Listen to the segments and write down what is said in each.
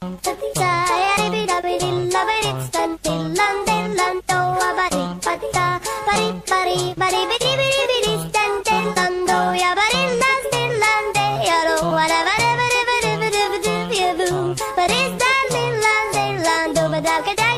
But it's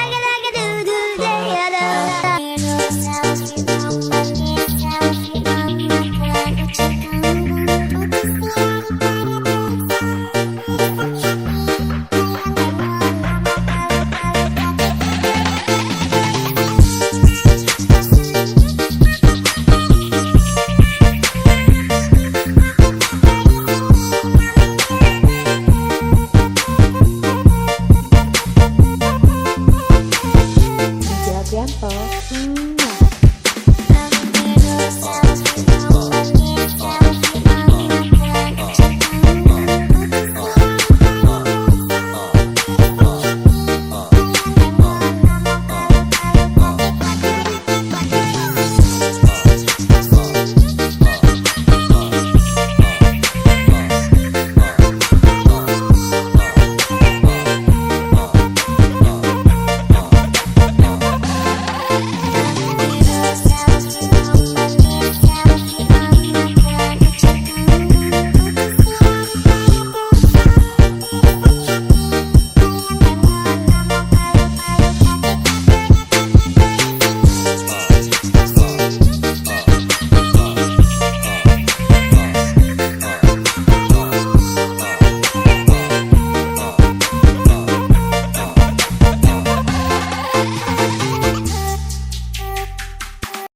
I got a da da do do.